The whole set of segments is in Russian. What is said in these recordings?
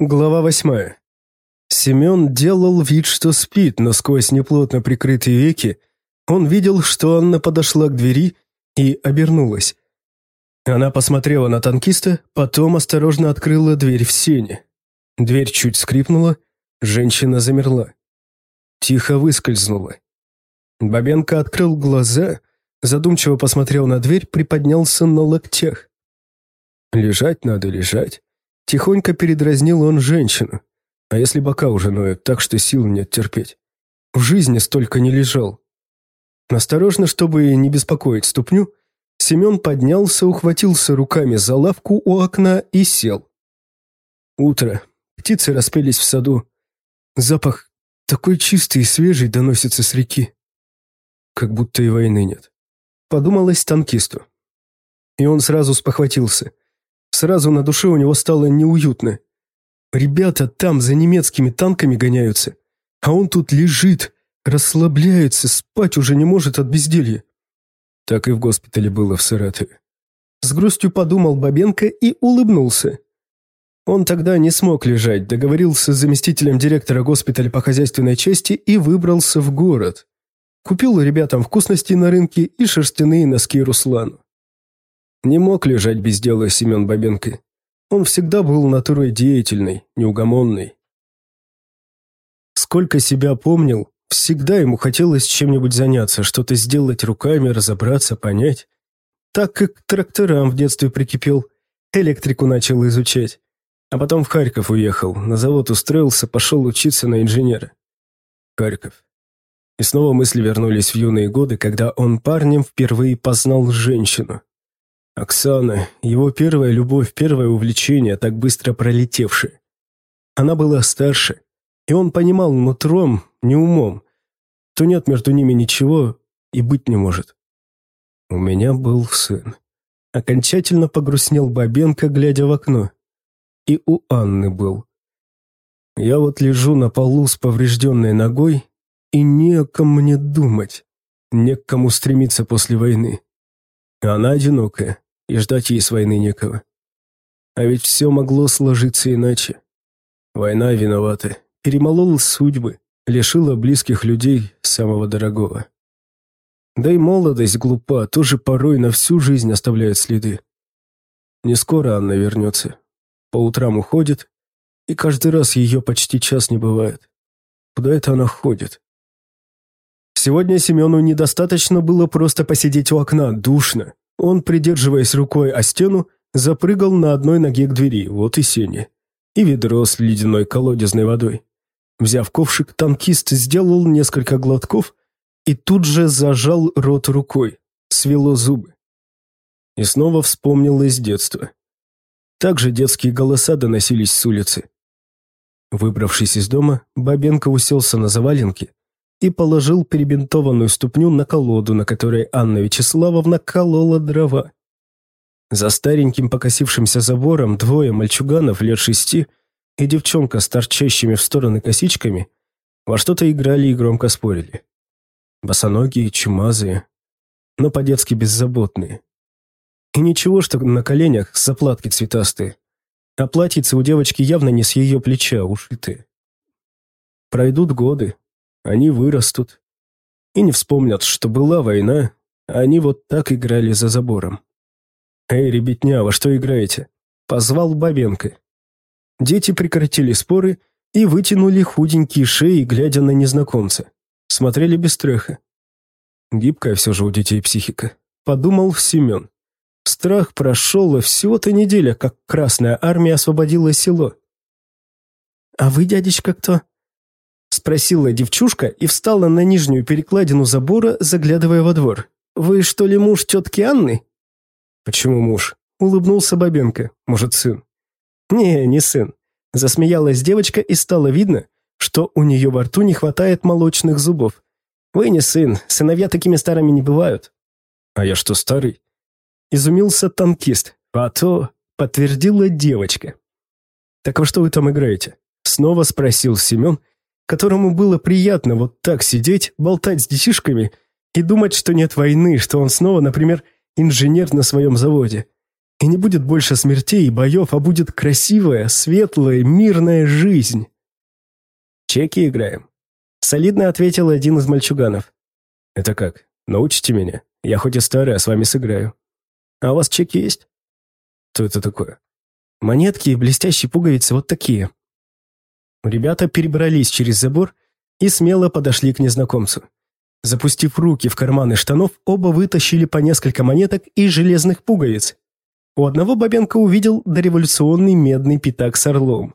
Глава восьмая. Семен делал вид, что спит, но сквозь неплотно прикрытые веки он видел, что Анна подошла к двери и обернулась. Она посмотрела на танкиста, потом осторожно открыла дверь в сене. Дверь чуть скрипнула, женщина замерла. Тихо выскользнула. Бабенко открыл глаза, задумчиво посмотрел на дверь, приподнялся на локтях. Лежать надо лежать. Тихонько передразнил он женщину. А если бока уже ноют, так что сил нет терпеть? В жизни столько не лежал. Осторожно, чтобы не беспокоить ступню, Семен поднялся, ухватился руками за лавку у окна и сел. Утро. Птицы распелись в саду. Запах такой чистый и свежий доносится с реки. Как будто и войны нет. Подумалось танкисту. И он сразу спохватился – Сразу на душе у него стало неуютно. Ребята там за немецкими танками гоняются, а он тут лежит, расслабляется, спать уже не может от безделья. Так и в госпитале было в Саратове. С грустью подумал Бабенко и улыбнулся. Он тогда не смог лежать, договорился с заместителем директора госпиталя по хозяйственной части и выбрался в город. Купил ребятам вкусности на рынке и шерстяные носки Руслану. Не мог лежать без дела Семен Бабенко. Он всегда был натурой деятельной, неугомонной. Сколько себя помнил, всегда ему хотелось чем-нибудь заняться, что-то сделать руками, разобраться, понять. Так как к тракторам в детстве прикипел, электрику начал изучать. А потом в Харьков уехал, на завод устроился, пошел учиться на инженера. Харьков. И снова мысли вернулись в юные годы, когда он парнем впервые познал женщину. Оксана, его первая любовь, первое увлечение, так быстро пролетевшее. Она была старше, и он понимал нутром, не умом, то нет между ними ничего и быть не может. У меня был сын. Окончательно погрустнел Бабенко, глядя в окно. И у Анны был. Я вот лежу на полу с поврежденной ногой, и не о ком мне думать, не к кому стремиться после войны. Она одинокая, и ждать ей с войны некого. А ведь все могло сложиться иначе. Война виновата, перемолола судьбы, лишила близких людей самого дорогого. Да и молодость глупа, тоже порой на всю жизнь оставляет следы. Не скоро Анна вернется. По утрам уходит, и каждый раз ее почти час не бывает. Куда это она ходит? Сегодня Семену недостаточно было просто посидеть у окна, душно. Он, придерживаясь рукой о стену, запрыгал на одной ноге к двери, вот и сени. И ведро с ледяной колодезной водой. Взяв ковшик, танкист сделал несколько глотков и тут же зажал рот рукой, свело зубы. И снова вспомнил из детства. Также детские голоса доносились с улицы. Выбравшись из дома, Бабенко уселся на заваленке и положил перебинтованную ступню на колоду, на которой Анна Вячеславовна колола дрова. За стареньким покосившимся забором двое мальчуганов лет шести и девчонка с торчащими в стороны косичками во что-то играли и громко спорили. Босоногие, чумазые, но по-детски беззаботные. И ничего, что на коленях заплатки цветастые, а платьице у девочки явно не с ее плеча ушитые. Пройдут годы, они вырастут и не вспомнят, что была война, а они вот так играли за забором. «Эй, ребятня, во что играете?» – позвал Бабенко. Дети прекратили споры и вытянули худенькие шеи, глядя на незнакомца. Смотрели без страха. Гибкая все же у детей психика, подумал Семен. Страх прошел, и всего-то неделя, как Красная Армия освободила село. «А вы, дядечка, кто?» Спросила девчушка и встала на нижнюю перекладину забора, заглядывая во двор. «Вы что ли муж тетки Анны?» «Почему муж?» – улыбнулся Бабенко. «Может, сын?» «Не, не сын». Засмеялась девочка и стало видно, что у нее во рту не хватает молочных зубов. «Вы не сын, сыновья такими старыми не бывают». «А я что, старый?» Изумился танкист. «А то...» – подтвердила девочка. «Так во что вы там играете?» Снова спросил Семен – которому было приятно вот так сидеть, болтать с детишками и думать, что нет войны, что он снова, например, инженер на своем заводе. И не будет больше смертей и боев, а будет красивая, светлая, мирная жизнь. Чеки играем. Солидно ответил один из мальчуганов. Это как? Научите меня? Я хоть и старый, а с вами сыграю. А у вас чеки есть? Что это такое? Монетки и блестящие пуговицы вот такие. Ребята перебрались через забор и смело подошли к незнакомцу. Запустив руки в карманы штанов, оба вытащили по несколько монеток и железных пуговиц. У одного Бабенко увидел дореволюционный медный пятак с орлом.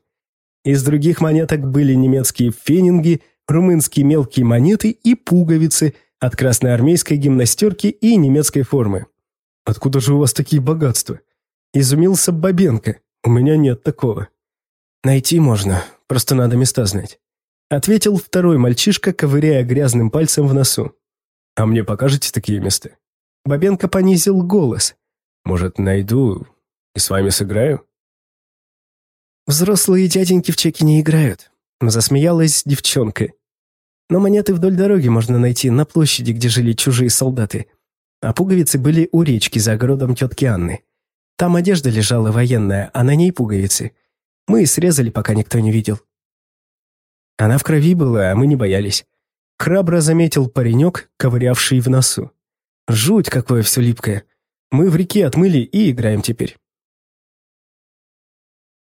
Из других монеток были немецкие фенинги, румынские мелкие монеты и пуговицы от красноармейской гимнастерки и немецкой формы. «Откуда же у вас такие богатства?» Изумился Бабенко. «У меня нет такого». «Найти можно, просто надо места знать». Ответил второй мальчишка, ковыряя грязным пальцем в носу. «А мне покажете такие места?» Бабенко понизил голос. «Может, найду и с вами сыграю?» «Взрослые дяденьки в чеки не играют», — засмеялась девчонка. «Но монеты вдоль дороги можно найти на площади, где жили чужие солдаты. А пуговицы были у речки за огородом тетки Анны. Там одежда лежала военная, а на ней пуговицы. Мы срезали, пока никто не видел. Она в крови была, а мы не боялись. Храбро заметил паренек, ковырявший в носу. Жуть, какое все липкое. Мы в реке отмыли и играем теперь.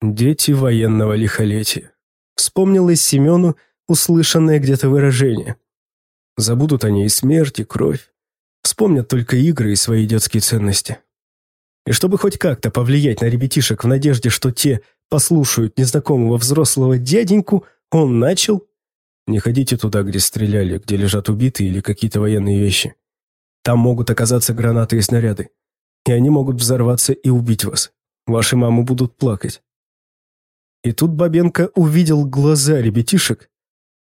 Дети военного лихолетия. Вспомнилось Семену услышанное где-то выражение. Забудут они и смерть, и кровь. Вспомнят только игры и свои детские ценности. И чтобы хоть как-то повлиять на ребятишек в надежде, что те послушают незнакомого взрослого дяденьку, он начал... Не ходите туда, где стреляли, где лежат убитые или какие-то военные вещи. Там могут оказаться гранаты и снаряды. И они могут взорваться и убить вас. Ваши мамы будут плакать. И тут Бабенко увидел глаза ребятишек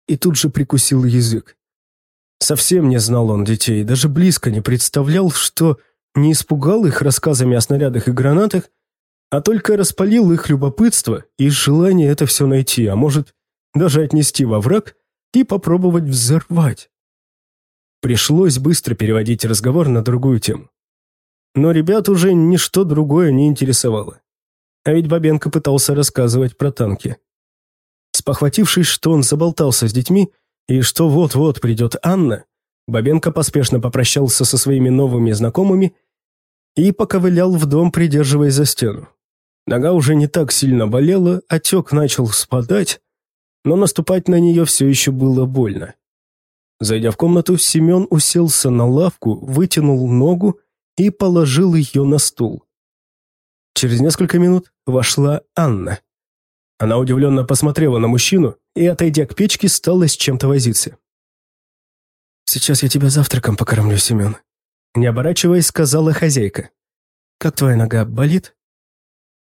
и тут же прикусил язык. Совсем не знал он детей, даже близко не представлял, что не испугал их рассказами о снарядах и гранатах, а только распалил их любопытство и желание это все найти, а может, даже отнести во враг и попробовать взорвать. Пришлось быстро переводить разговор на другую тему. Но ребят уже ничто другое не интересовало. А ведь Бабенко пытался рассказывать про танки. Спохватившись, что он заболтался с детьми и что вот-вот придет Анна, Бабенко поспешно попрощался со своими новыми знакомыми и поковылял в дом, придерживаясь за стену. Нога уже не так сильно болела, отек начал спадать, но наступать на нее все еще было больно. Зайдя в комнату, Семен уселся на лавку, вытянул ногу и положил ее на стул. Через несколько минут вошла Анна. Она удивленно посмотрела на мужчину и, отойдя к печке, стала с чем-то возиться. «Сейчас я тебя завтраком покормлю, Семен», — не оборачиваясь, сказала хозяйка. «Как твоя нога, болит?»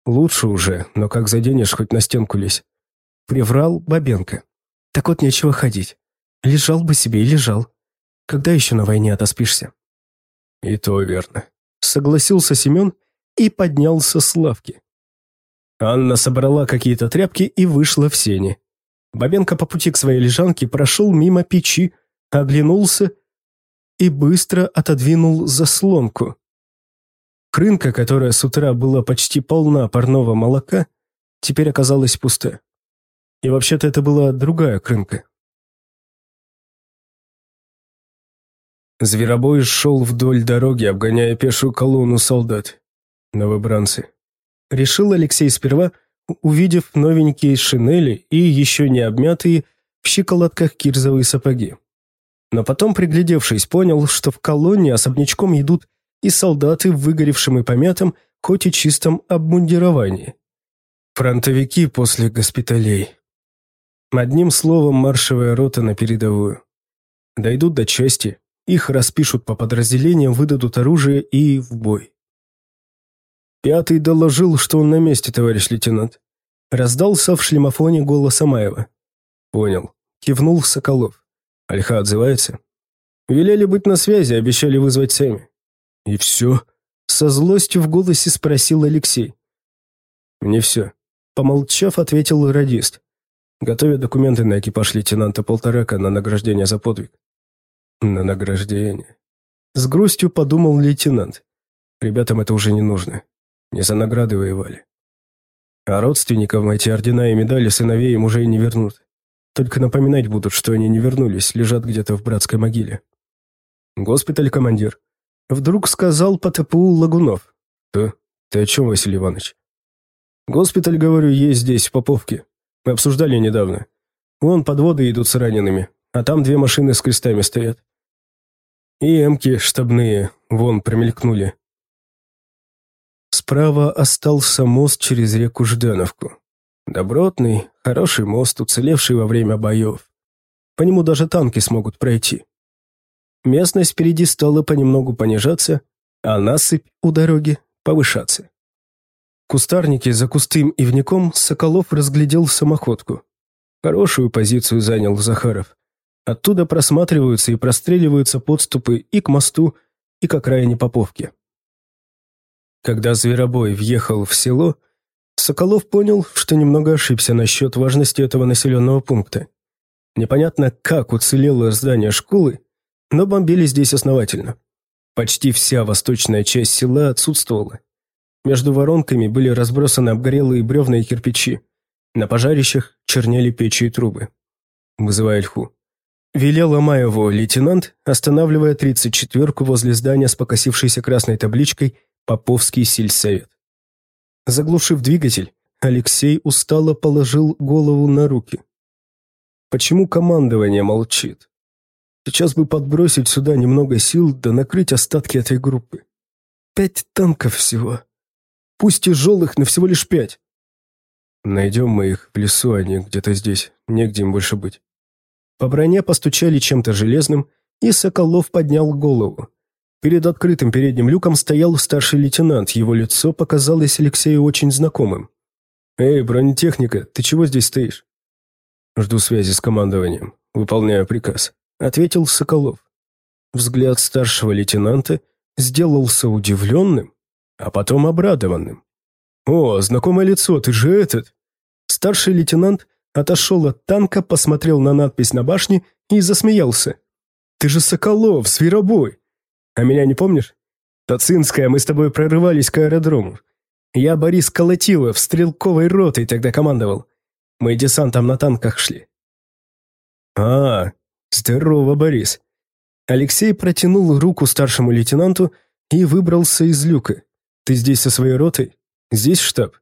«Лучше уже, но как заденешь, хоть на стенку лезь. Приврал Бабенко. Так вот нечего ходить. Лежал бы себе и лежал. Когда еще на войне отоспишься? И то верно. Согласился Семен и поднялся с лавки. Анна собрала какие-то тряпки и вышла в сени. Бабенко по пути к своей лежанке прошел мимо печи, оглянулся и быстро отодвинул заслонку. Крынка, которая с утра была почти полна парного молока, теперь оказалась пуста. И вообще-то это была другая крынка. Зверобой шел вдоль дороги, обгоняя пешую колонну солдат. Новобранцы. Решил Алексей сперва, увидев новенькие шинели и еще не обмятые в щиколотках кирзовые сапоги. Но потом, приглядевшись, понял, что в колонне особнячком идут и солдаты в выгоревшем и помятом, хоть и чистом обмундировании. Фронтовики после госпиталей. Одним словом, маршевая рота на передовую. Дойдут до части, их распишут по подразделениям, выдадут оружие и в бой. Пятый доложил, что он на месте, товарищ лейтенант. Раздался в шлемофоне голос Амаева. Понял. Кивнул Соколов. Альха отзывается. Велели быть на связи, обещали вызвать сами. И все? Со злостью в голосе спросил Алексей. Не все. Помолчав, ответил радист. Готовят документы на экипаж лейтенанта Полторака на награждение за подвиг. На награждение. С грустью подумал лейтенант. Ребятам это уже не нужно. Не за награды воевали. А родственникам эти ордена и медали сыновей им уже и не вернут. Только напоминать будут, что они не вернулись, лежат где-то в братской могиле. Госпиталь, командир. Вдруг сказал по ТПУ Лагунов. Ты? Ты о чем, Василий Иванович? Госпиталь, говорю, есть здесь, в Поповке. Мы обсуждали недавно. Вон подводы идут с ранеными, а там две машины с крестами стоят. И эмки штабные, вон, промелькнули. Справа остался мост через реку Ждановку. Добротный, хороший мост, уцелевший во время боев. По нему даже танки смогут пройти. Местность впереди стала понемногу понижаться, а насыпь у дороги повышаться. Кустарники за кустым ивником Соколов разглядел самоходку. Хорошую позицию занял Захаров. Оттуда просматриваются и простреливаются подступы и к мосту, и к окраине Поповки. Когда Зверобой въехал в село, Соколов понял, что немного ошибся насчет важности этого населенного пункта. Непонятно, как уцелело здание школы, но бомбили здесь основательно. Почти вся восточная часть села отсутствовала. Между воронками были разбросаны обгорелые бревна и кирпичи. На пожарищах чернели печи и трубы. Вызывая льху. Велел Амаеву лейтенант, останавливая тридцать четверку возле здания с покосившейся красной табличкой «Поповский сельсовет». Заглушив двигатель, Алексей устало положил голову на руки. Почему командование молчит? Сейчас бы подбросить сюда немного сил, да накрыть остатки этой группы. Пять танков всего. Пусть тяжелых, но всего лишь пять. Найдем мы их в лесу, они где-то здесь. Негде им больше быть. По броне постучали чем-то железным, и Соколов поднял голову. Перед открытым передним люком стоял старший лейтенант, его лицо показалось Алексею очень знакомым. «Эй, бронетехника, ты чего здесь стоишь?» «Жду связи с командованием. Выполняю приказ», — ответил Соколов. Взгляд старшего лейтенанта сделался удивленным, а потом обрадованным. «О, знакомое лицо, ты же этот!» Старший лейтенант отошел от танка, посмотрел на надпись на башне и засмеялся. «Ты же Соколов, зверобой! А меня не помнишь? Тацинская, мы с тобой прорывались к аэродрому. Я Борис Колотилов, стрелковой ротой тогда командовал. Мы десантом на танках шли». «А, здорово, Борис». Алексей протянул руку старшему лейтенанту и выбрался из люка. «Ты здесь со своей ротой? Здесь штаб?»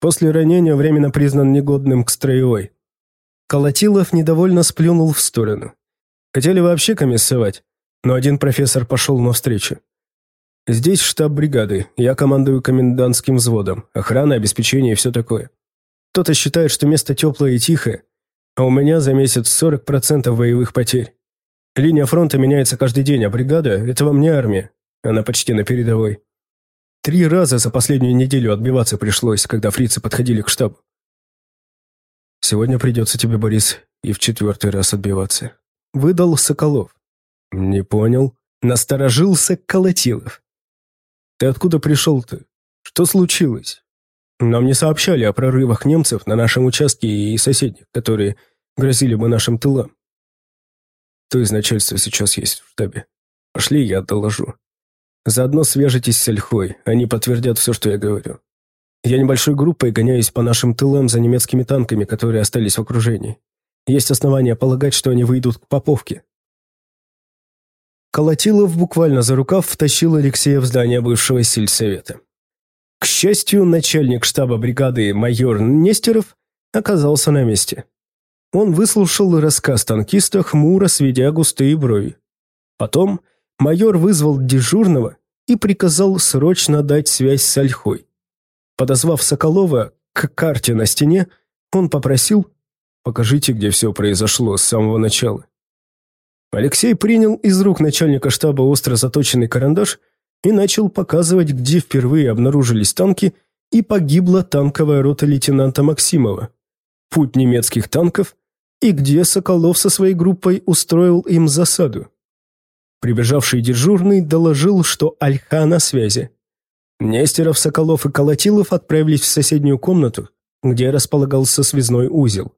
После ранения временно признан негодным к строевой. Колотилов недовольно сплюнул в сторону. Хотели вообще комиссовать, но один профессор пошел навстречу. Здесь штаб бригады, я командую комендантским взводом, охрана, обеспечение и все такое. Кто-то считает, что место теплое и тихое, а у меня за месяц 40% боевых потерь. Линия фронта меняется каждый день, а бригада – это вам не армия, она почти на передовой. Три раза за последнюю неделю отбиваться пришлось, когда фрицы подходили к штабу. Сегодня придется тебе, Борис, и в четвертый раз отбиваться. Выдал Соколов. Не понял. Насторожился Колотилов. Ты откуда пришел-то? Что случилось? Нам не сообщали о прорывах немцев на нашем участке и соседних, которые грозили бы нашим тылам. То из начальства сейчас есть в штабе. Пошли, я доложу. Заодно свяжитесь с Ольхой, они подтвердят все, что я говорю. Я небольшой группой гоняюсь по нашим тылам за немецкими танками, которые остались в окружении. Есть основания полагать, что они выйдут к Поповке. Колотилов буквально за рукав втащил Алексея в здание бывшего сельсовета. К счастью, начальник штаба бригады майор Нестеров оказался на месте. Он выслушал рассказ танкиста, хмуро сведя густые брови. Потом майор вызвал дежурного и приказал срочно дать связь с Ольхой. Подозвав Соколова к карте на стене, он попросил «Покажите, где все произошло с самого начала». Алексей принял из рук начальника штаба остро заточенный карандаш и начал показывать, где впервые обнаружились танки и погибла танковая рота лейтенанта Максимова, путь немецких танков и где Соколов со своей группой устроил им засаду. Прибежавший дежурный доложил, что Альха на связи. Нестеров, Соколов и Колотилов отправились в соседнюю комнату, где располагался связной узел.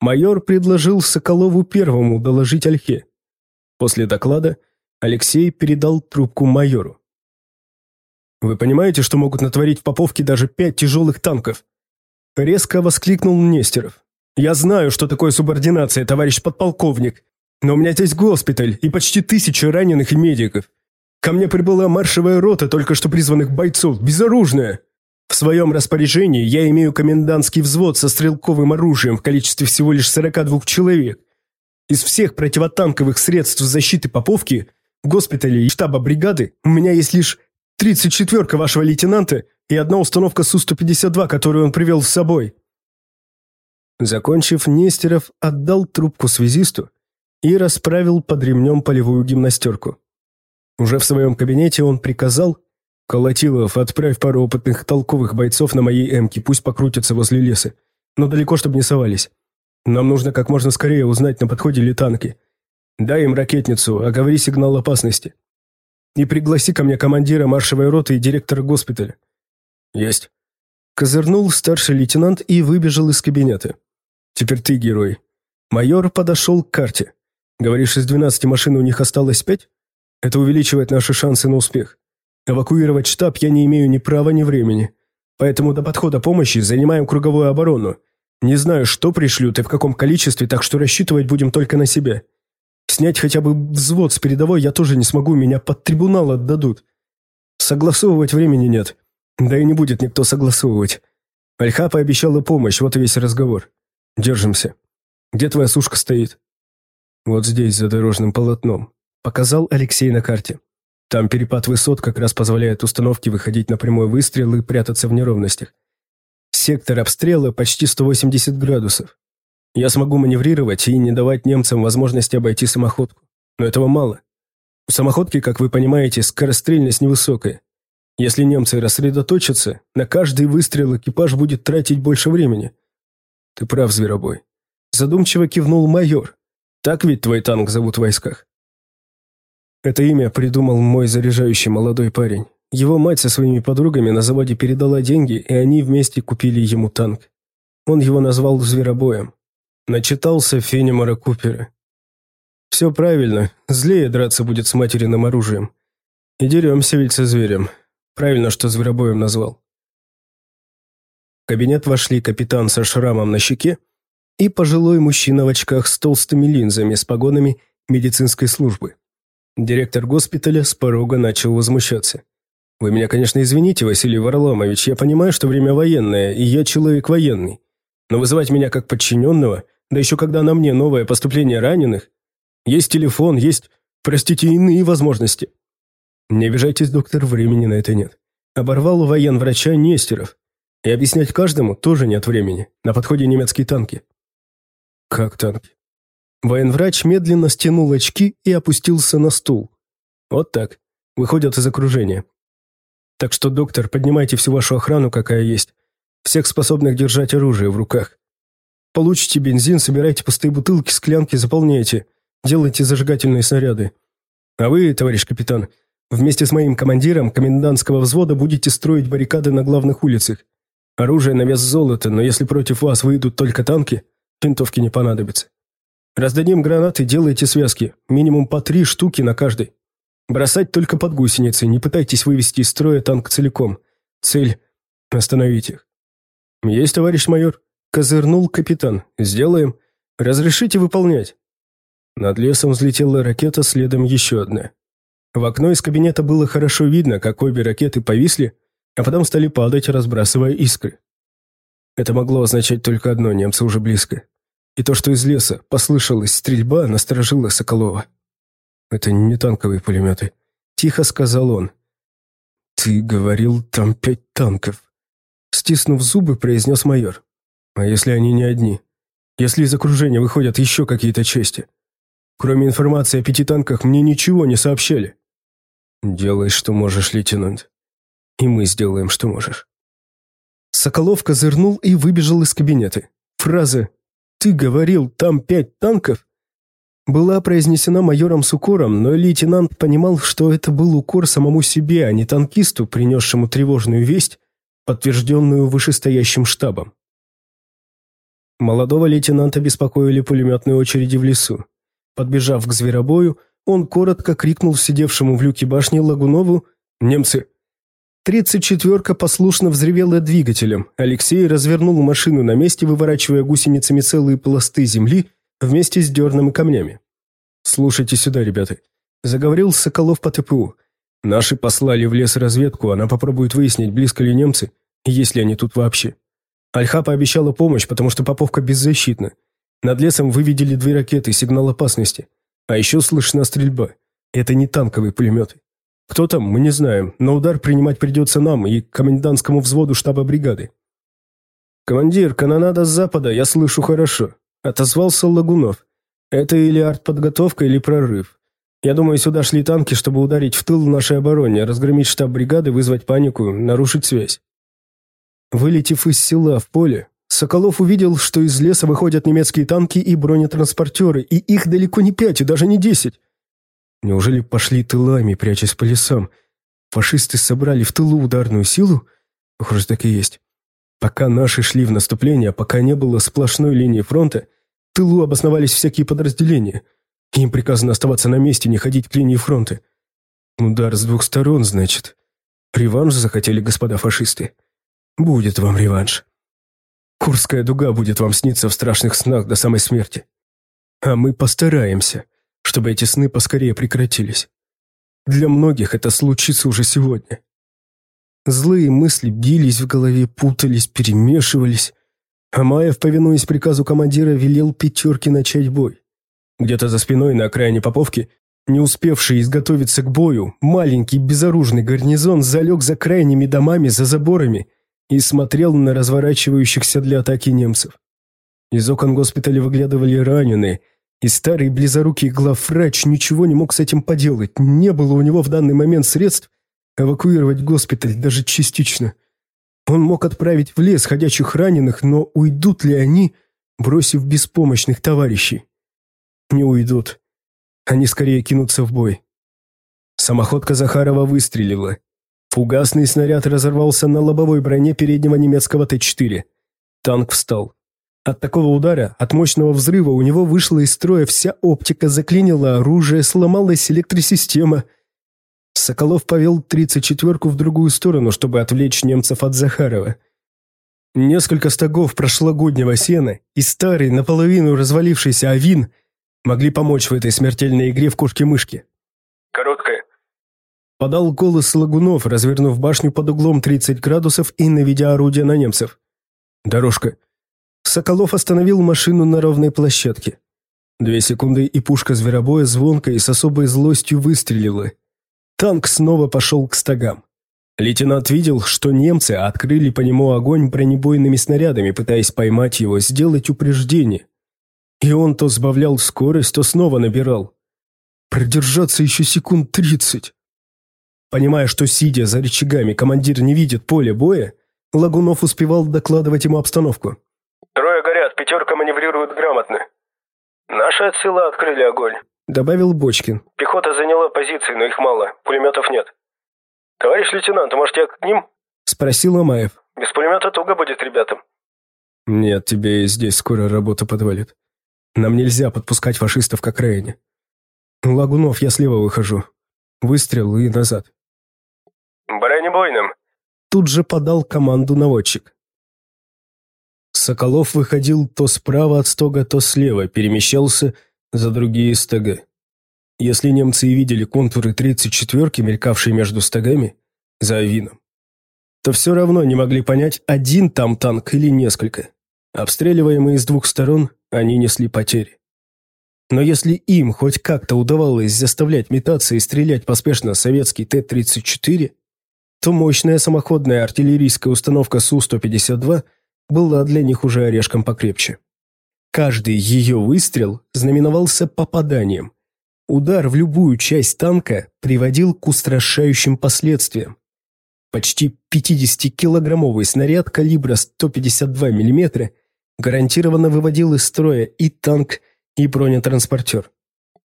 Майор предложил Соколову первому доложить Альхе. После доклада Алексей передал трубку майору. Вы понимаете, что могут натворить в Поповке даже пять тяжелых танков?» Резко воскликнул Нестеров. «Я знаю, что такое субординация, товарищ подполковник, но у меня здесь госпиталь и почти тысяча раненых и медиков. Ко мне прибыла маршевая рота только что призванных бойцов, безоружная. В своем распоряжении я имею комендантский взвод со стрелковым оружием в количестве всего лишь 42 человек. Из всех противотанковых средств защиты Поповки, госпиталей и штаба бригады у меня есть лишь 34-ка вашего лейтенанта и одна установка Су-152, которую он привел с собой». Закончив, Нестеров отдал трубку связисту и расправил под ремнем полевую гимнастерку. Уже в своем кабинете он приказал «Колотилов, отправь пару опытных толковых бойцов на моей эмке, пусть покрутятся возле леса, но далеко, чтобы не совались. Нам нужно как можно скорее узнать, на подходе ли танки. Дай им ракетницу, оговори сигнал опасности. И пригласи ко мне командира маршевой роты и директора госпиталя». «Есть». Козырнул старший лейтенант и выбежал из кабинета. «Теперь ты герой». Майор подошел к карте. Говоришь, из 12 машин у них осталось пять? Это увеличивает наши шансы на успех. Эвакуировать штаб я не имею ни права, ни времени. Поэтому до подхода помощи занимаем круговую оборону. Не знаю, что пришлют и в каком количестве, так что рассчитывать будем только на себя. Снять хотя бы взвод с передовой я тоже не смогу, меня под трибунал отдадут. Согласовывать времени нет. Да и не будет никто согласовывать. Альха пообещала помощь, вот и весь разговор. Держимся. Где твоя сушка стоит? «Вот здесь, за дорожным полотном», – показал Алексей на карте. «Там перепад высот как раз позволяет установке выходить на прямой выстрел и прятаться в неровностях. Сектор обстрела почти 180 градусов. Я смогу маневрировать и не давать немцам возможности обойти самоходку. Но этого мало. У самоходки, как вы понимаете, скорострельность невысокая. Если немцы рассредоточатся, на каждый выстрел экипаж будет тратить больше времени. Ты прав, Зверобой. Задумчиво кивнул майор. Так ведь твой танк зовут в войсках?» Это имя придумал мой заряжающий молодой парень. Его мать со своими подругами на заводе передала деньги, и они вместе купили ему танк. Он его назвал «Зверобоем». Начитался Фенимора Купера. «Все правильно. Злее драться будет с материным оружием. И деремся ведь со зверем. Правильно, что Зверобоем назвал». Кабинет вошли капитан со шрамом на щеке и пожилой мужчина в очках с толстыми линзами с погонами медицинской службы. Директор госпиталя с порога начал возмущаться. «Вы меня, конечно, извините, Василий Варламович, я понимаю, что время военное, и я человек военный. Но вызывать меня как подчиненного, да еще когда на мне новое поступление раненых, есть телефон, есть, простите, иные возможности». «Не обижайтесь, доктор, времени на это нет». Оборвал военврача Нестеров. И объяснять каждому тоже нет времени. На подходе немецкие танки. «Как танки?» Военврач медленно стянул очки и опустился на стул. «Вот так. Выходят из окружения. Так что, доктор, поднимайте всю вашу охрану, какая есть. Всех способных держать оружие в руках. Получите бензин, собирайте пустые бутылки, склянки, заполняйте. Делайте зажигательные снаряды. А вы, товарищ капитан, вместе с моим командиром комендантского взвода будете строить баррикады на главных улицах. Оружие на вес золота, но если против вас выйдут только танки, Винтовки не понадобится. Раздадим гранаты, делайте связки. Минимум по три штуки на каждой. Бросать только под гусеницы. Не пытайтесь вывести из строя танк целиком. Цель – остановить их. Есть, товарищ майор. Козырнул капитан. Сделаем. Разрешите выполнять. Над лесом взлетела ракета, следом еще одна. В окно из кабинета было хорошо видно, как обе ракеты повисли, а потом стали падать, разбрасывая искры. Это могло означать только одно – немцы уже близко. И то, что из леса послышалась стрельба, насторожило Соколова. «Это не танковые пулеметы», – тихо сказал он. «Ты говорил, там пять танков», – стиснув зубы, произнес майор. «А если они не одни? Если из окружения выходят еще какие-то части? Кроме информации о пяти танках, мне ничего не сообщали». «Делай, что можешь, лейтенант. И мы сделаем, что можешь». Соколов козырнул и выбежал из кабинета. Фраза «Ты говорил, там пять танков?» была произнесена майором с укором, но лейтенант понимал, что это был укор самому себе, а не танкисту, принесшему тревожную весть, подтвержденную вышестоящим штабом. Молодого лейтенанта беспокоили пулеметные очереди в лесу. Подбежав к зверобою, он коротко крикнул сидевшему в люке башни Лагунову «Немцы!». Тридцать четверка послушно взревела двигателем. Алексей развернул машину на месте, выворачивая гусеницами целые пласты земли вместе с дерном и камнями. «Слушайте сюда, ребята», – заговорил Соколов по ТПУ. «Наши послали в лес разведку, она попробует выяснить, близко ли немцы, и есть ли они тут вообще. Альха пообещала помощь, потому что Поповка беззащитна. Над лесом выведели две ракеты, сигнал опасности. А еще слышна стрельба. Это не танковые пулеметы. Кто там, мы не знаем, но удар принимать придется нам и комендантскому взводу штаба бригады. «Командир, канонада с запада, я слышу хорошо», – отозвался Лагунов. «Это или артподготовка, или прорыв. Я думаю, сюда шли танки, чтобы ударить в тыл нашей обороне, разгромить штаб бригады, вызвать панику, нарушить связь». Вылетев из села в поле, Соколов увидел, что из леса выходят немецкие танки и бронетранспортеры, и их далеко не пять и даже не десять. Неужели пошли тылами, прячась по лесам? Фашисты собрали в тылу ударную силу? Похоже, так и есть. Пока наши шли в наступление, пока не было сплошной линии фронта, в тылу обосновались всякие подразделения. Им приказано оставаться на месте, не ходить к линии фронта. Удар с двух сторон, значит. Реванш захотели господа фашисты. Будет вам реванш. Курская дуга будет вам сниться в страшных снах до самой смерти. А мы постараемся, чтобы эти сны поскорее прекратились. Для многих это случится уже сегодня. Злые мысли бились в голове, путались, перемешивались. Амаев, повинуясь приказу командира, велел пятерке начать бой. Где-то за спиной на окраине Поповки, не успевший изготовиться к бою, маленький безоружный гарнизон залег за крайними домами, за заборами и смотрел на разворачивающихся для атаки немцев. Из окон госпиталя выглядывали раненые, и старый близорукий главврач ничего не мог с этим поделать. Не было у него в данный момент средств эвакуировать госпиталь даже частично. Он мог отправить в лес ходячих раненых, но уйдут ли они, бросив беспомощных товарищей? Не уйдут. Они скорее кинутся в бой. Самоходка Захарова выстрелила. Фугасный снаряд разорвался на лобовой броне переднего немецкого Т-4. Танк встал. От такого удара, от мощного взрыва у него вышла из строя вся оптика, заклинила оружие, сломалась электросистема. Соколов повел 34-ку в другую сторону, чтобы отвлечь немцев от Захарова. Несколько стогов прошлогоднего сена и старый, наполовину развалившийся авин могли помочь в этой смертельной игре в кошки-мышки. «Короткая», — подал голос Лагунов, развернув башню под углом 30 градусов и наведя орудие на немцев. «Дорожка». Соколов остановил машину на ровной площадке. Две секунды, и пушка зверобоя звонко и с особой злостью выстрелила. Танк снова пошел к стогам. Лейтенант видел, что немцы открыли по нему огонь бронебойными снарядами, пытаясь поймать его, сделать упреждение. И он то сбавлял скорость, то снова набирал. Продержаться еще секунд тридцать. Понимая, что, сидя за рычагами, командир не видит поля боя, Лагунов успевал докладывать ему обстановку. Трое горят, пятерка маневрирует грамотно. Наши от села открыли огонь. Добавил Бочкин. Пехота заняла позиции, но их мало, пулеметов нет. Товарищ лейтенант, может я к ним? Спросил Амаев. Без пулемета туго будет ребятам. Нет, тебе и здесь скоро работа подвалит. Нам нельзя подпускать фашистов к окраине. Лагунов, я слева выхожу. Выстрел и назад. Бронебойным. Тут же подал команду наводчик. Соколов выходил то справа от стога, то слева, перемещался за другие стога. Если немцы и видели контуры 34-ки, мелькавшие между стогами, за авином, то все равно не могли понять, один там танк или несколько. Обстреливаемые с двух сторон, они несли потери. Но если им хоть как-то удавалось заставлять метаться и стрелять поспешно советский Т-34, то мощная самоходная артиллерийская установка Су-152 – была для них уже орешком покрепче. Каждый ее выстрел знаменовался попаданием. Удар в любую часть танка приводил к устрашающим последствиям. Почти 50-килограммовый снаряд калибра 152 мм гарантированно выводил из строя и танк, и бронетранспортер.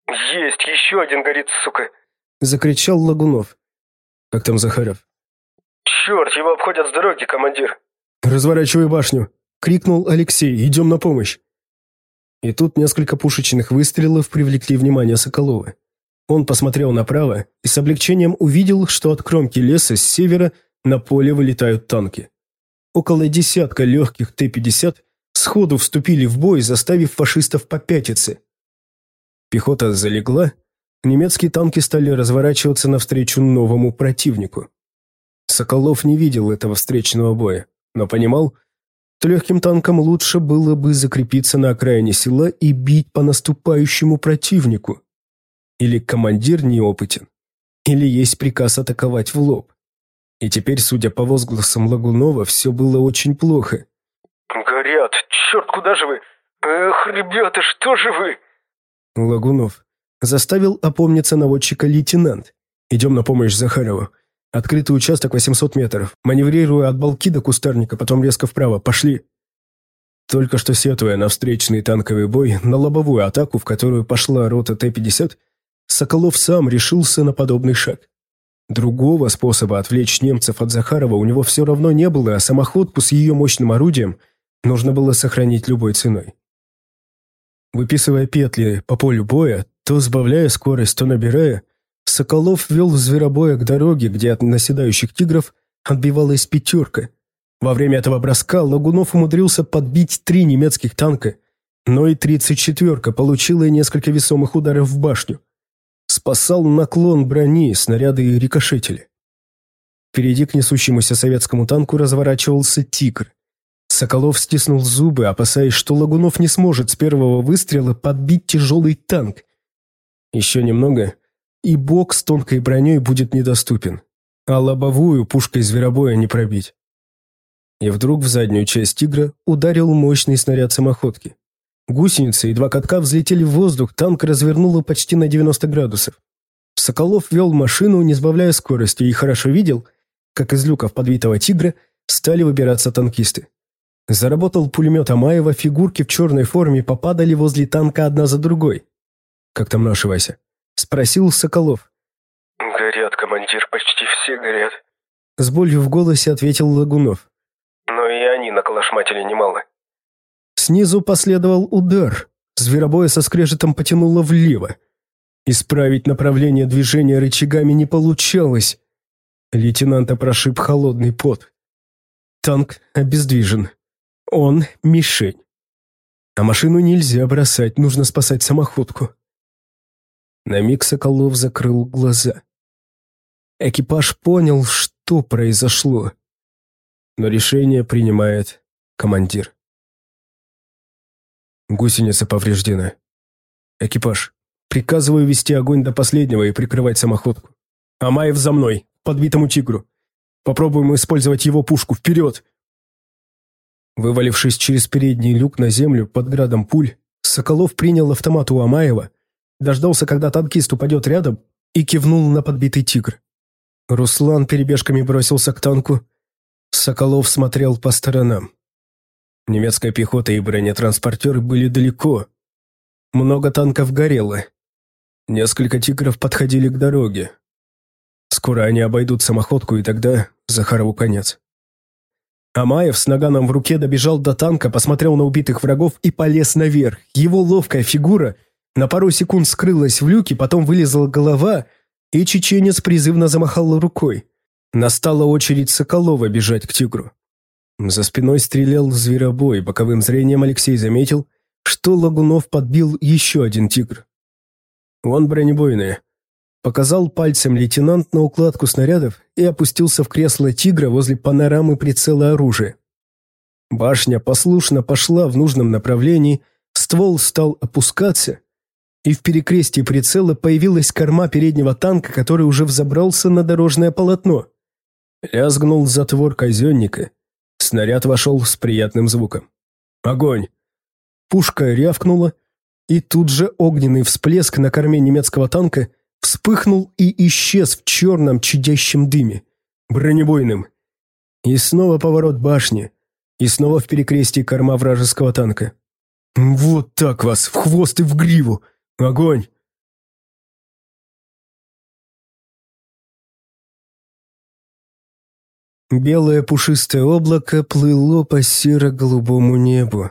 «Есть, еще один горит, сука!» – закричал Лагунов. «Как там Захаров?» «Черт, его обходят с дороги, командир!» «Разворачивай башню!» – крикнул Алексей. «Идем на помощь!» И тут несколько пушечных выстрелов привлекли внимание Соколова. Он посмотрел направо и с облегчением увидел, что от кромки леса с севера на поле вылетают танки. Около десятка легких Т-50 сходу вступили в бой, заставив фашистов попятиться. Пехота залегла, немецкие танки стали разворачиваться навстречу новому противнику. Соколов не видел этого встречного боя, но понимал, что легким танкам лучше было бы закрепиться на окраине села и бить по наступающему противнику. Или командир неопытен, или есть приказ атаковать в лоб. И теперь, судя по возгласам Лагунова, все было очень плохо. «Горят! Черт, куда же вы? Эх, ребята, что же вы?» Лагунов заставил опомниться наводчика лейтенант. «Идем на помощь Захарову. Открытый участок 800 метров. Маневрируя от балки до кустарника, потом резко вправо. Пошли!» Только что сетуя на встречный танковый бой, на лобовую атаку, в которую пошла рота Т-50, Соколов сам решился на подобный шаг. Другого способа отвлечь немцев от Захарова у него все равно не было, а самоходку с ее мощным орудием нужно было сохранить любой ценой. Выписывая петли по полю боя, то сбавляя скорость, то набирая, Соколов вел зверобоя к дороге, где от наседающих тигров отбивалась пятерка. Во время этого броска Лагунов умудрился подбить три немецких танка, но и 34-ка получила несколько весомых ударов в башню. Спасал наклон брони, снаряды и рикошетили. Впереди к несущемуся советскому танку разворачивался «Тигр». Соколов стиснул зубы, опасаясь, что Лагунов не сможет с первого выстрела подбить тяжелый танк. Еще немного, и бок с тонкой броней будет недоступен, а лобовую пушкой зверобоя не пробить. И вдруг в заднюю часть «Тигра» ударил мощный снаряд самоходки. Гусеницы и два катка взлетели в воздух, танк развернуло почти на 90 градусов. Соколов вел машину, не сбавляя скорости, и хорошо видел, как из люков подбитого «Тигра» стали выбираться танкисты. Заработал пулемет Амаева, фигурки в черной форме попадали возле танка одна за другой. «Как там наши, Вася?» – спросил Соколов. «Горят, командир, почти все горят», – с болью в голосе ответил Лагунов. «Но и они наколошматили немало». Снизу последовал удар. Зверобоя со скрежетом потянуло влево. Исправить направление движения рычагами не получалось. Лейтенанта прошиб холодный пот. Танк обездвижен. Он мишень. А машину нельзя бросать, нужно спасать самоходку. На миг Соколов закрыл глаза. Экипаж понял, что произошло. Но решение принимает командир. Гусеница повреждена. Экипаж. Приказываю вести огонь до последнего и прикрывать самоходку. Амаев за мной, подбитому тигру. Попробуем использовать его пушку. Вперед! Вывалившись через передний люк на землю под градом пуль, Соколов принял автомат у Амаева, дождался, когда танкист упадет рядом, и кивнул на подбитый тигр. Руслан перебежками бросился к танку. Соколов смотрел по сторонам. Немецкая пехота и бронетранспортеры были далеко. Много танков горело. Несколько тигров подходили к дороге. Скоро они обойдут самоходку, и тогда Захарову конец. Амаев с наганом в руке добежал до танка, посмотрел на убитых врагов и полез наверх. Его ловкая фигура на пару секунд скрылась в люке, потом вылезла голова, и чеченец призывно замахал рукой. Настала очередь Соколова бежать к тигру. За спиной стрелял зверобой, боковым зрением Алексей заметил, что Лагунов подбил еще один тигр. «Вон бронебойные». Показал пальцем лейтенант на укладку снарядов и опустился в кресло тигра возле панорамы прицела оружия. Башня послушно пошла в нужном направлении, ствол стал опускаться, и в перекрестии прицела появилась корма переднего танка, который уже взобрался на дорожное полотно. Лязгнул затвор казенника – Снаряд вошел с приятным звуком. «Огонь!» Пушка рявкнула, и тут же огненный всплеск на корме немецкого танка вспыхнул и исчез в черном чадящем дыме, бронебойным. И снова поворот башни, и снова в перекрестии корма вражеского танка. «Вот так вас, в хвост и в гриву! Огонь!» Белое пушистое облако плыло по серо-голубому небу.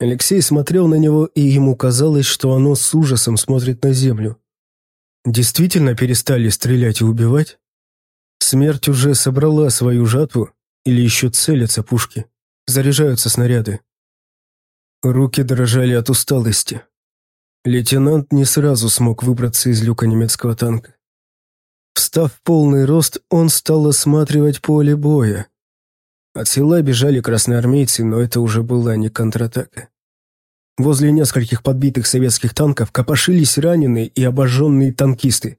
Алексей смотрел на него, и ему казалось, что оно с ужасом смотрит на землю. Действительно перестали стрелять и убивать? Смерть уже собрала свою жатву или еще целятся пушки. Заряжаются снаряды. Руки дрожали от усталости. Лейтенант не сразу смог выбраться из люка немецкого танка. Встав в полный рост, он стал осматривать поле боя. От села бежали красноармейцы, но это уже была не контратака. Возле нескольких подбитых советских танков копошились раненые и обожженные танкисты.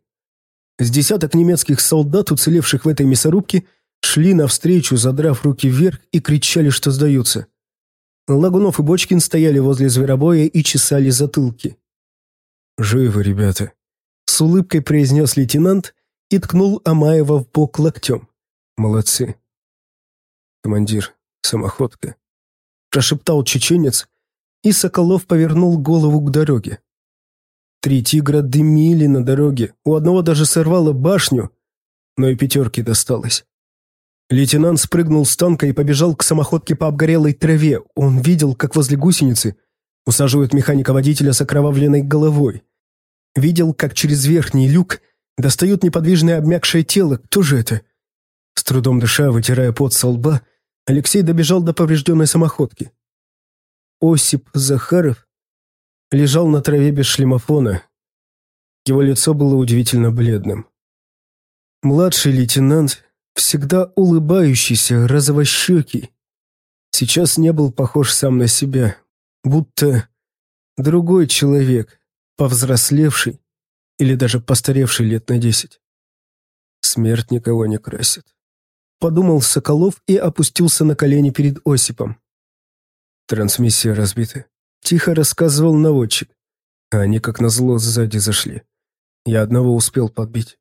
С десяток немецких солдат, уцелевших в этой мясорубке, шли навстречу, задрав руки вверх и кричали, что сдаются. Лагунов и Бочкин стояли возле зверобоя и чесали затылки. «Живы, ребята», — с улыбкой произнес лейтенант и ткнул Амаева в бок локтем. «Молодцы». «Командир, самоходка», — прошептал чеченец, и Соколов повернул голову к дороге. Три тигра дымили на дороге, у одного даже сорвало башню, но и пятерке досталось. Лейтенант спрыгнул с танка и побежал к самоходке по обгорелой траве. Он видел, как возле гусеницы усаживают механика-водителя с окровавленной головой. Видел, как через верхний люк достают неподвижное обмякшее тело. Кто же это? С трудом дыша, вытирая пот со лба, Алексей добежал до поврежденной самоходки. Осип Захаров лежал на траве без шлемофона. Его лицо было удивительно бледным. Младший лейтенант, всегда улыбающийся, розовощекий, сейчас не был похож сам на себя, будто другой человек, повзрослевший или даже постаревший лет на десять. Смерть никого не красит. Подумал Соколов и опустился на колени перед Осипом. Трансмиссия разбита. Тихо рассказывал наводчик. Они как назло сзади зашли. Я одного успел подбить.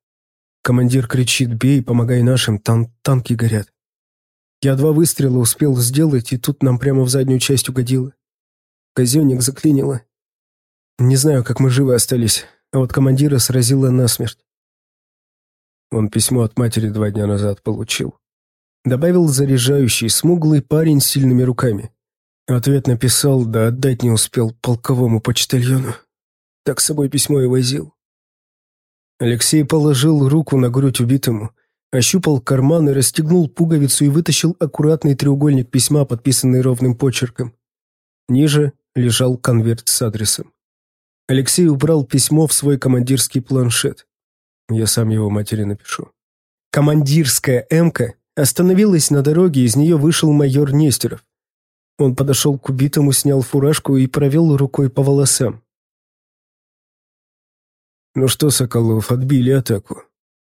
Командир кричит «Бей, помогай нашим, там танки горят». Я два выстрела успел сделать, и тут нам прямо в заднюю часть угодило. Казенник заклинило. Не знаю, как мы живы остались, а вот командира сразило насмерть. Он письмо от матери два дня назад получил. Добавил заряжающий, смуглый парень с сильными руками. Ответ написал, да отдать не успел полковому почтальону. Так с собой письмо и возил. Алексей положил руку на грудь убитому, ощупал карман и расстегнул пуговицу и вытащил аккуратный треугольник письма, подписанный ровным почерком. Ниже лежал конверт с адресом. Алексей убрал письмо в свой командирский планшет. Я сам его матери напишу. Командирская «Эмка» остановилась на дороге, из нее вышел майор Нестеров. Он подошел к убитому, снял фуражку и провел рукой по волосам. «Ну что, Соколов, отбили атаку.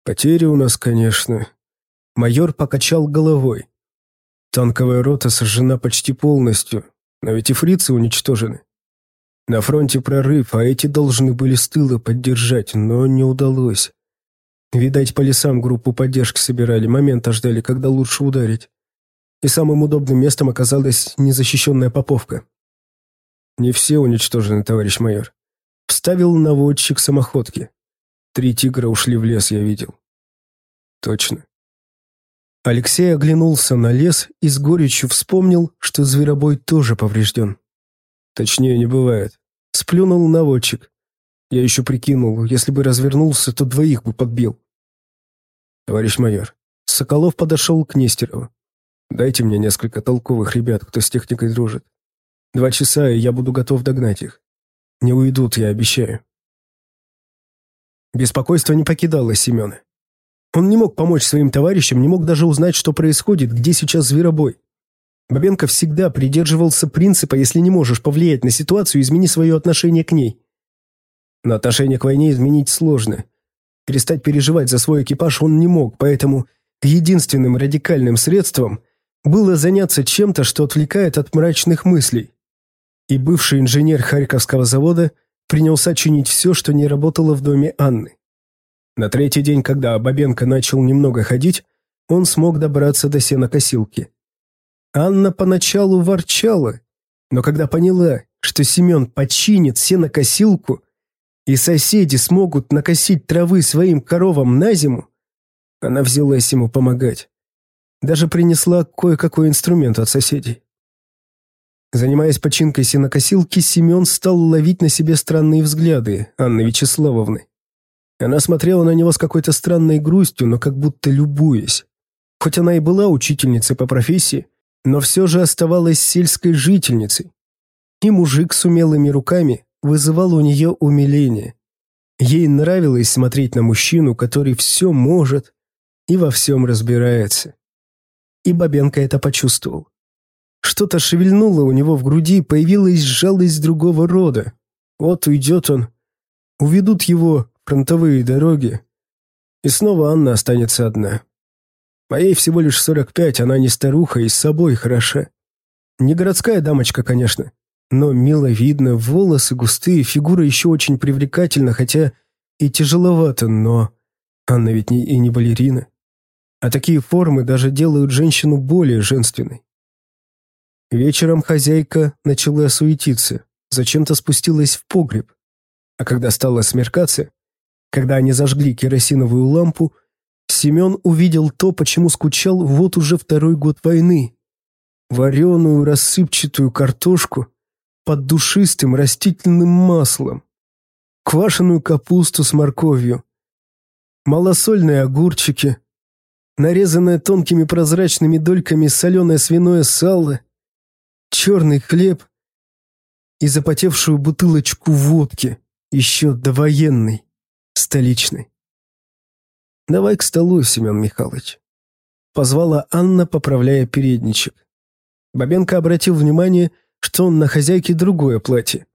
Потери у нас, конечно». Майор покачал головой. Танковая рота сожжена почти полностью, но ведь и фрицы уничтожены. На фронте прорыв, а эти должны были с тыла поддержать, но не удалось. Видать, по лесам группу поддержки собирали, момента ждали, когда лучше ударить и самым удобным местом оказалась незащищенная поповка. «Не все уничтожены, товарищ майор», — вставил наводчик самоходки. «Три тигра ушли в лес, я видел». «Точно». Алексей оглянулся на лес и с горечью вспомнил, что зверобой тоже поврежден. «Точнее не бывает», — сплюнул наводчик. «Я еще прикинул, если бы развернулся, то двоих бы подбил». «Товарищ майор». Соколов подошел к Нестерову. Дайте мне несколько толковых ребят, кто с техникой дружит. Два часа, и я буду готов догнать их. Не уйдут, я обещаю. Беспокойство не покидало Семена. Он не мог помочь своим товарищам, не мог даже узнать, что происходит, где сейчас зверобой. Бабенко всегда придерживался принципа, если не можешь повлиять на ситуацию, измени свое отношение к ней. Но отношение к войне изменить сложно. Перестать переживать за свой экипаж он не мог, поэтому единственным радикальным средством было заняться чем-то, что отвлекает от мрачных мыслей. И бывший инженер Харьковского завода принялся чинить все, что не работало в доме Анны. На третий день, когда Бабенко начал немного ходить, он смог добраться до сенокосилки. Анна поначалу ворчала, но когда поняла, что Семен починит сенокосилку, и соседи смогут накосить травы своим коровам на зиму, она взялась ему помогать. Даже принесла кое-какой инструмент от соседей. Занимаясь починкой сенокосилки, Семен стал ловить на себе странные взгляды Анны Вячеславовны. Она смотрела на него с какой-то странной грустью, но как будто любуясь. Хоть она и была учительницей по профессии, но все же оставалась сельской жительницей. И мужик с умелыми руками вызывал у нее умиление. Ей нравилось смотреть на мужчину, который все может и во всем разбирается. И Бабенко это почувствовал. Что-то шевельнуло у него в груди, появилась жалость другого рода. Вот уйдет он. Уведут его фронтовые дороги. И снова Анна останется одна. А ей всего лишь 45, она не старуха и с собой хороша. Не городская дамочка, конечно, но мило видно, волосы густые, фигура еще очень привлекательна, хотя и тяжеловато, но... Анна ведь не, и не балерина. А такие формы даже делают женщину более женственной. Вечером хозяйка начала суетиться, зачем-то спустилась в погреб. А когда стало смеркаться, когда они зажгли керосиновую лампу, Семен увидел то, почему скучал вот уже второй год войны. Вареную рассыпчатую картошку под душистым растительным маслом, квашеную капусту с морковью, малосольные огурчики, нарезанное тонкими прозрачными дольками соленое свиное сало, черный хлеб и запотевшую бутылочку водки, еще довоенной, столичной. «Давай к столу, Семен Михайлович», — позвала Анна, поправляя передничек. Бабенко обратил внимание, что на хозяйке другое платье,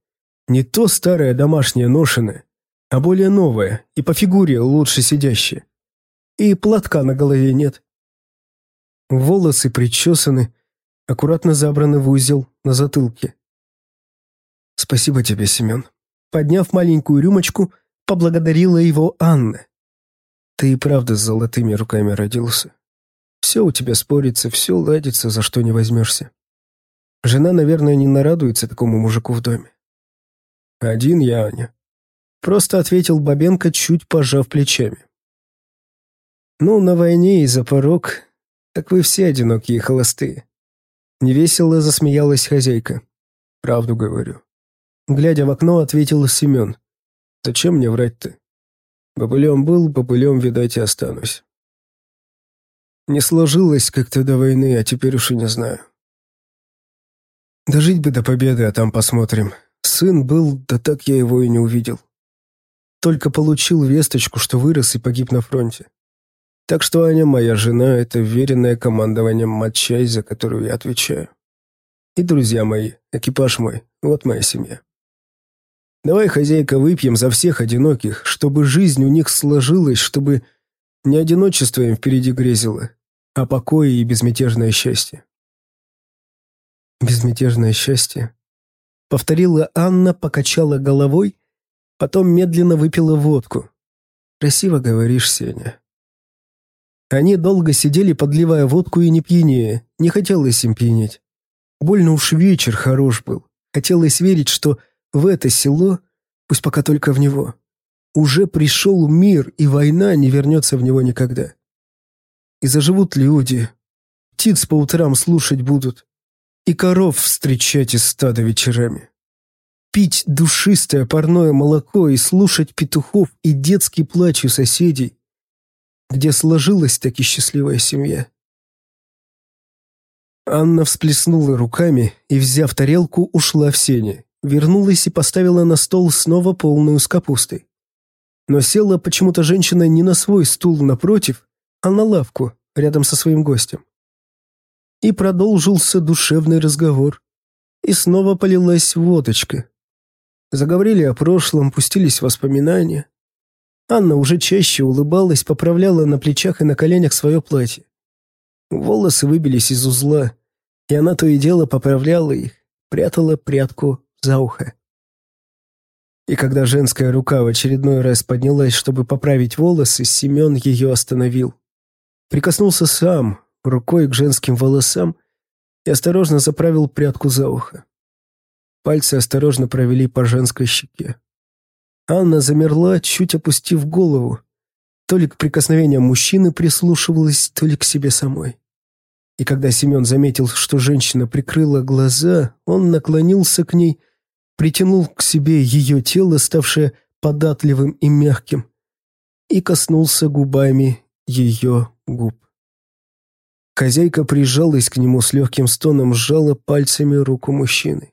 не то старое домашнее ношеное, а более новое и по фигуре лучше сидящее. И платка на голове нет. Волосы причесаны, аккуратно забраны в узел на затылке. «Спасибо тебе, Семен». Подняв маленькую рюмочку, поблагодарила его Анна. «Ты и правда с золотыми руками родился. Все у тебя спорится, все ладится, за что не возьмешься. Жена, наверное, не нарадуется такому мужику в доме. «Один я, Аня», — просто ответил Бабенко, чуть пожав плечами. «Ну, на войне и за порог, так вы все одинокие холостые». Невесело засмеялась хозяйка. «Правду говорю». Глядя в окно, ответил Семен. «Зачем мне врать-то? Бобылем был, бобылем, видать, и останусь». Не сложилось как-то до войны, а теперь уж и не знаю. Дожить бы до победы, а там посмотрим. Сын был, да так я его и не увидел. Только получил весточку, что вырос и погиб на фронте. Так что Аня, моя жена, это веренная командованием матчай, за которую я отвечаю. И друзья мои, экипаж мой, вот моя семья. Давай, хозяйка, выпьем за всех одиноких, чтобы жизнь у них сложилась, чтобы не одиночество им впереди грезило, а покой и безмятежное счастье. Безмятежное счастье Повторила Анна, покачала головой, потом медленно выпила водку. «Красиво говоришь, Сеня». Они долго сидели, подливая водку и не пьянее. Не хотелось им пьянеть. Больно уж вечер хорош был. Хотелось верить, что в это село, пусть пока только в него, уже пришел мир, и война не вернется в него никогда. И заживут люди. Птиц по утрам слушать будут и коров встречать из стада вечерами. Пить душистое парное молоко и слушать петухов и детский плач у соседей, где сложилась таки счастливая семья. Анна всплеснула руками и, взяв тарелку, ушла в сене, вернулась и поставила на стол снова полную с капустой. Но села почему-то женщина не на свой стул напротив, а на лавку рядом со своим гостем. И продолжился душевный разговор. И снова полилась водочка. Заговорили о прошлом, пустились воспоминания. Анна уже чаще улыбалась, поправляла на плечах и на коленях свое платье. Волосы выбились из узла, и она то и дело поправляла их, прятала прядку за ухо. И когда женская рука в очередной раз поднялась, чтобы поправить волосы, Семен ее остановил. Прикоснулся сам, рукой к женским волосам и осторожно заправил прядку за ухо. Пальцы осторожно провели по женской щеке. Анна замерла, чуть опустив голову. То ли к прикосновениям мужчины прислушивалась, то ли к себе самой. И когда Семен заметил, что женщина прикрыла глаза, он наклонился к ней, притянул к себе ее тело, ставшее податливым и мягким, и коснулся губами ее губ. Хозяйка прижалась к нему с легким стоном, сжала пальцами руку мужчины.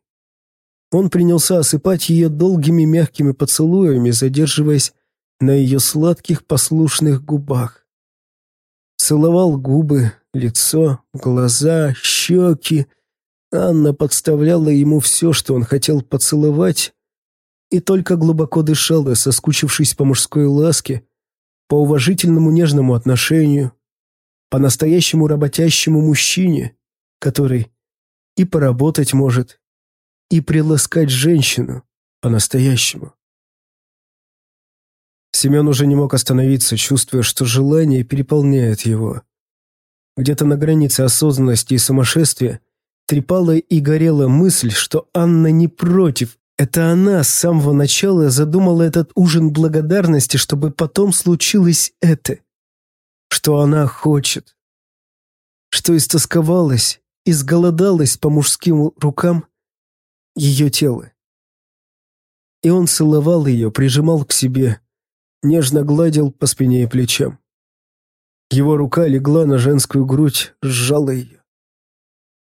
Он принялся осыпать ее долгими мягкими поцелуями, задерживаясь на ее сладких послушных губах. Целовал губы, лицо, глаза, щеки. Анна подставляла ему все, что он хотел поцеловать, и только глубоко дышала, соскучившись по мужской ласке, по уважительному нежному отношению, по-настоящему работящему мужчине, который и поработать может, и приласкать женщину по-настоящему. Семен уже не мог остановиться, чувствуя, что желание переполняет его. Где-то на границе осознанности и сумасшествия трепала и горела мысль, что Анна не против. Это она с самого начала задумала этот ужин благодарности, чтобы потом случилось это что она хочет, что истосковалась, изголодалась по мужским рукам ее тело. И он целовал ее, прижимал к себе, нежно гладил по спине и плечам. Его рука легла на женскую грудь, сжала ее.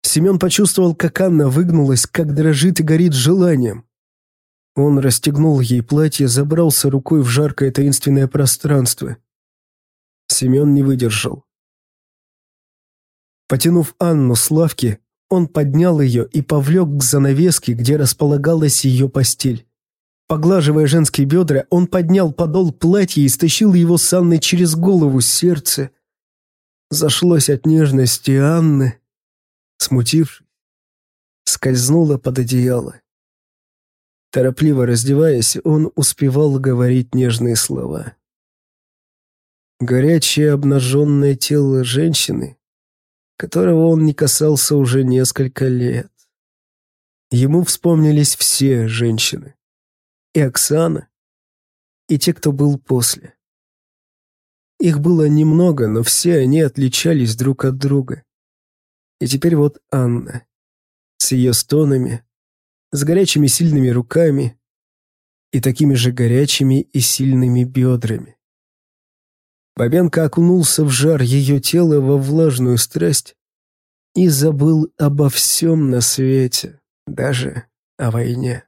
Семен почувствовал, как Анна выгнулась, как дрожит и горит желанием. Он расстегнул ей платье, забрался рукой в жаркое таинственное пространство – Семен не выдержал. Потянув Анну с лавки, он поднял ее и повлек к занавеске, где располагалась ее постель. Поглаживая женские бедра, он поднял подол платья и стащил его с Анны через голову сердце. Зашлось от нежности Анны, смутившись, скользнуло под одеяло. Торопливо раздеваясь, он успевал говорить нежные слова. Горячее обнаженное тело женщины, которого он не касался уже несколько лет. Ему вспомнились все женщины. И Оксана, и те, кто был после. Их было немного, но все они отличались друг от друга. И теперь вот Анна, с ее стонами, с горячими сильными руками и такими же горячими и сильными бедрами. Бабенко окунулся в жар ее тела во влажную страсть и забыл обо всем на свете, даже о войне.